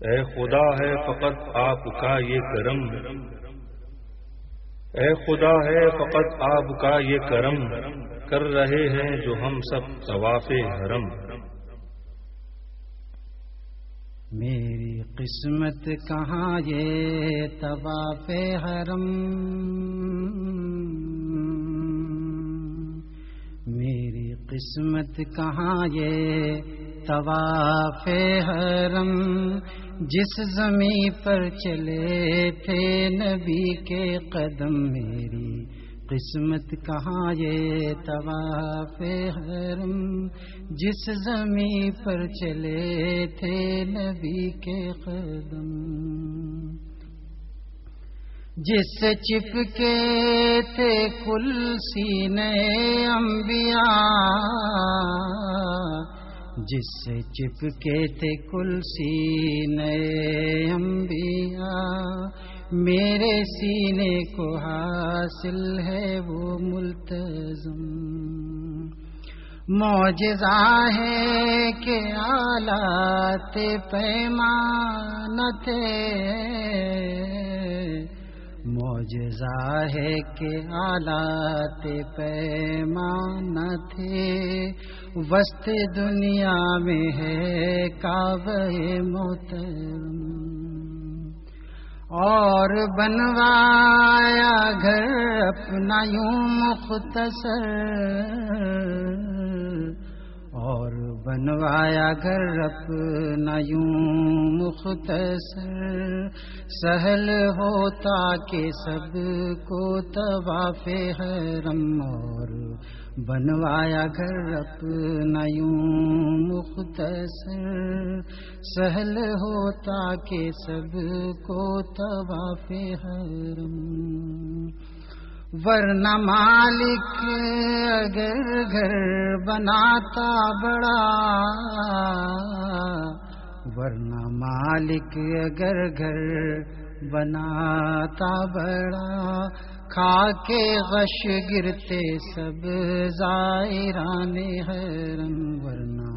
اے خدا ہے فقط آپ کا یہ کرم۔ اے خدا ہے فقط آپ کا یہ کرم کر رہے ہیں جو ہم سب طواف حرم۔ میری قسمت کہاں یہ طواف حرم؟ میری قسمت کہاں یہ طواف حرم؟ جس زمیں پر چلے تھے نبی کے قدم میری، قسمت کہاں یہ طواف حرم؟ جس زمیں پر چلے تھے نبی کے قدم۔ جس سے چپکے تھے کل سینے انبیاء جس سے چپکے تھے کل سینے انبیاء، میرے سینے کو حاصل ہے وہ ملتظم معجزہ ہے کہ آلات پیمان معجزہ ہے کہ آلات پیمان تھے۔ وسط دنیا میں ہے کعبہ محترم اور بنوایا گھر اپنا یوں مختصر۔ اور بنوایا گھر اپنا یوں مختصر، سہل ہوتا کہ سب کو طواف حرم، اور بنوایا گھر اپنا یوں مختصر، سہل ہوتا کہ سب کو طواف حرم۔ ورنہ مالک اگر گھر بناتا بڑا، ورنہ مالک اگر گھر بناتا بڑا، کھا کے غش گرتے سب زائران حرم ورنہ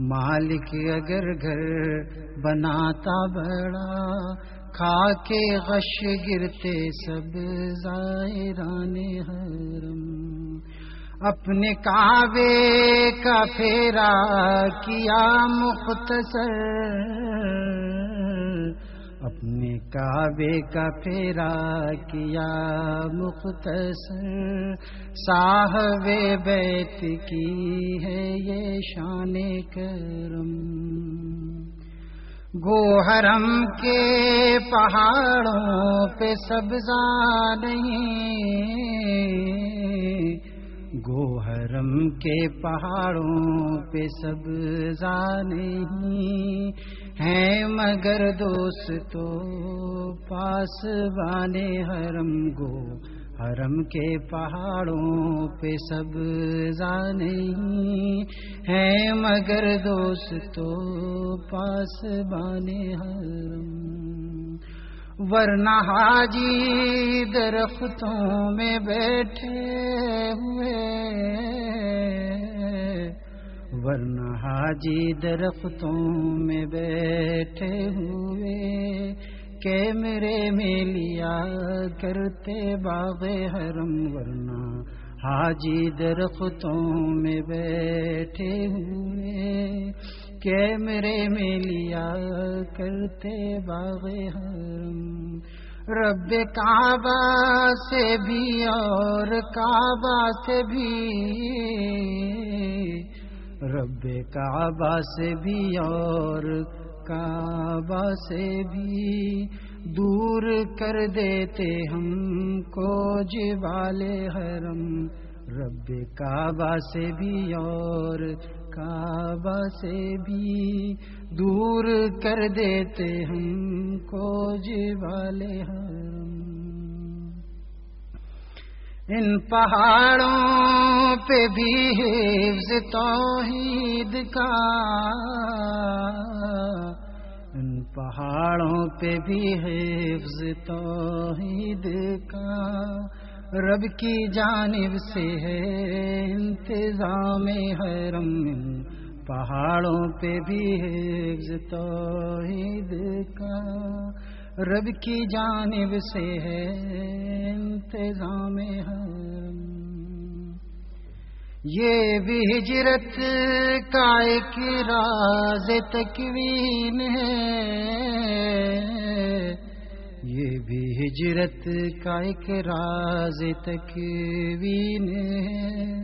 مالک اگر گھر بناتا بڑا کھا کے غش گرتے سب زائران حرم۔ اپنے کعبے کا پھیرا کیا مختصر۔ اپنے کعبے کا پھیرا کیا مختصر۔ صاحب بیت کی ہے یہ شان کرم۔ گو حرم کے پہاڑوں پہ سبزہ نہیں گو حرم کے پہاڑوں پہ سبزہ نہیں ہے مگر دوست تو پاس بانے حرم گو حرم کے پہاڑوں پہ سب نہیں ہے، مگر دوست تو پاس بانے حرم۔ ورنہ حاجی درختوں میں بیٹھے ہوئے۔ ورنہ حاجی درختوں میں بیٹھے ہوئے۔ کیمرے میں لیا کرتے باغ حرم، ورنہ حاجی درختوں میں بیٹھے ہوئے۔ کیمرے میں لیا کرتے باغ حرم۔ رب کعبہ سے بھی اور کعبہ سے بھی۔ رب کعبہ سے بھی اور کعبہ سے بھی دور کر دیتے ہم کو جبال حرم۔ رب کعبہ سے بھی اور کعبہ سے بھی دور کر دیتے ہم کو جبال حرم۔ ان پہاڑوں پہ بھی حفظ توحید کا۔ ان پہاڑوں پہ بھی حفظ توحید کا۔ رب کی جانب سے ہے انتظام حرم۔ پہاڑوں پہ بھی حفظ توحید کا۔ رب کی جانب سے ہے انتظام حرم۔ یہ بھی ہجرت کا ایک راز تکوین ہے۔ یہ بھی ہجرت کا ایک راز تکوین ہے۔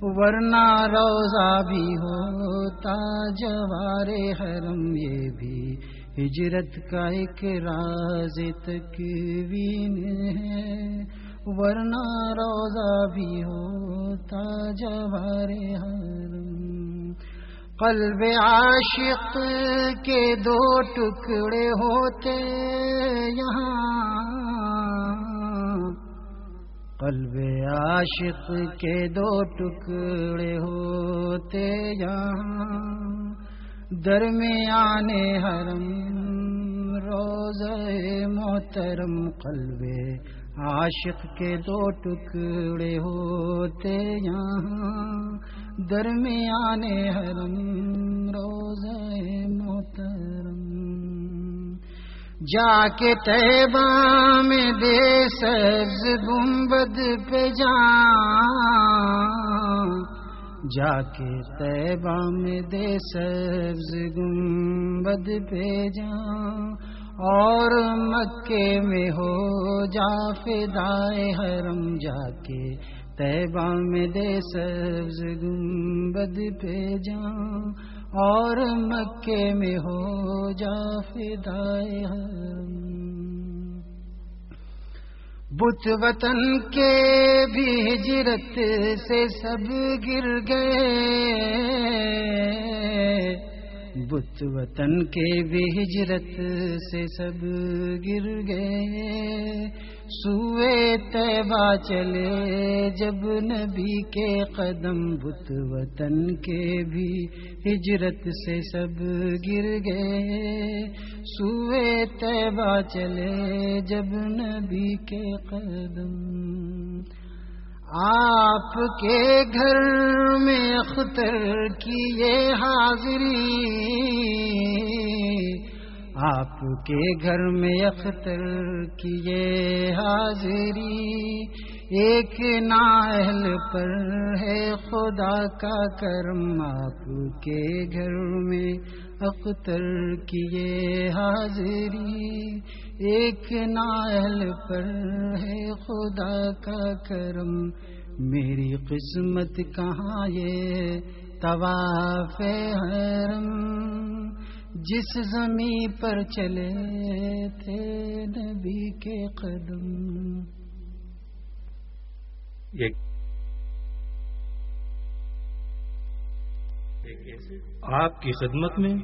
ورنہ روزہ بھی ہوتا جوار حرم۔ یہ بھی ہجرت کا ایک راز تکوین ہے، ورنہ روزہ بھی ہوتا جوار حرم۔ قلب عاشق کے دو ٹکڑے ہوتے یہاں۔ قلب عاشق کے دو ٹکڑے ہوتے یہاں۔ درمیان حرم روز محترم قلب عاشق کے دو ٹکڑے ہوتے یہاں۔ درمیان حرم روز محترم۔ جا کے تیبہ میں دے سبز گنبد پہ جا۔ جا کے تیبہ میں دے سبز گنبد پہ جا اور مکے میں ہو جا فدائے حرم جا کے تیبہ میں دے سبز گنبد پہ جا اور مکے میں ہو جا فدائے حرم بت وطن کے بھی ہجرت سے سب گر گئے۔ بت وطن کے بھی ہجرت سے سب گر گئے۔ سوئے تیبا چلے جب نبی کے قدم بت وطن کے بھی ہجرت سے سب گر گئے۔ سوئے تیبا چلے جب نبی کے قدم۔ آپ کے گھر میں اختر کی یہ حاضری آپ کے گھر میں اختر کی یہ حاضری، ایک نااہل پر ہے خدا کا کرم، آپ کے گھر میں اختر کی یہ حاضری، ایک نااہل پر ہے خدا کا کرم۔ میری قسمت کہاں یہ طواف حرم؟ جس زمین پر چلے تھے نبی کے قدم۔ آپ کی خدمت میں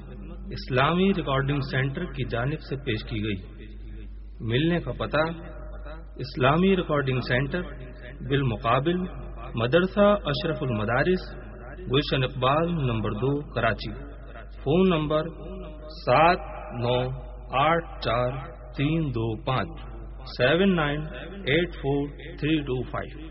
اسلامی ریکارڈنگ سینٹر کی جانب سے پیش کی گئی۔ ملنے کا پتہ اسلامی ریکارڈنگ سینٹر بالمقابل مدرسہ اشرف المدارس گلشن اقبال نمبر دو کراچی۔ فون نمبر سات نو آٹھ چار تین دو پانچ seven nine eight four three two five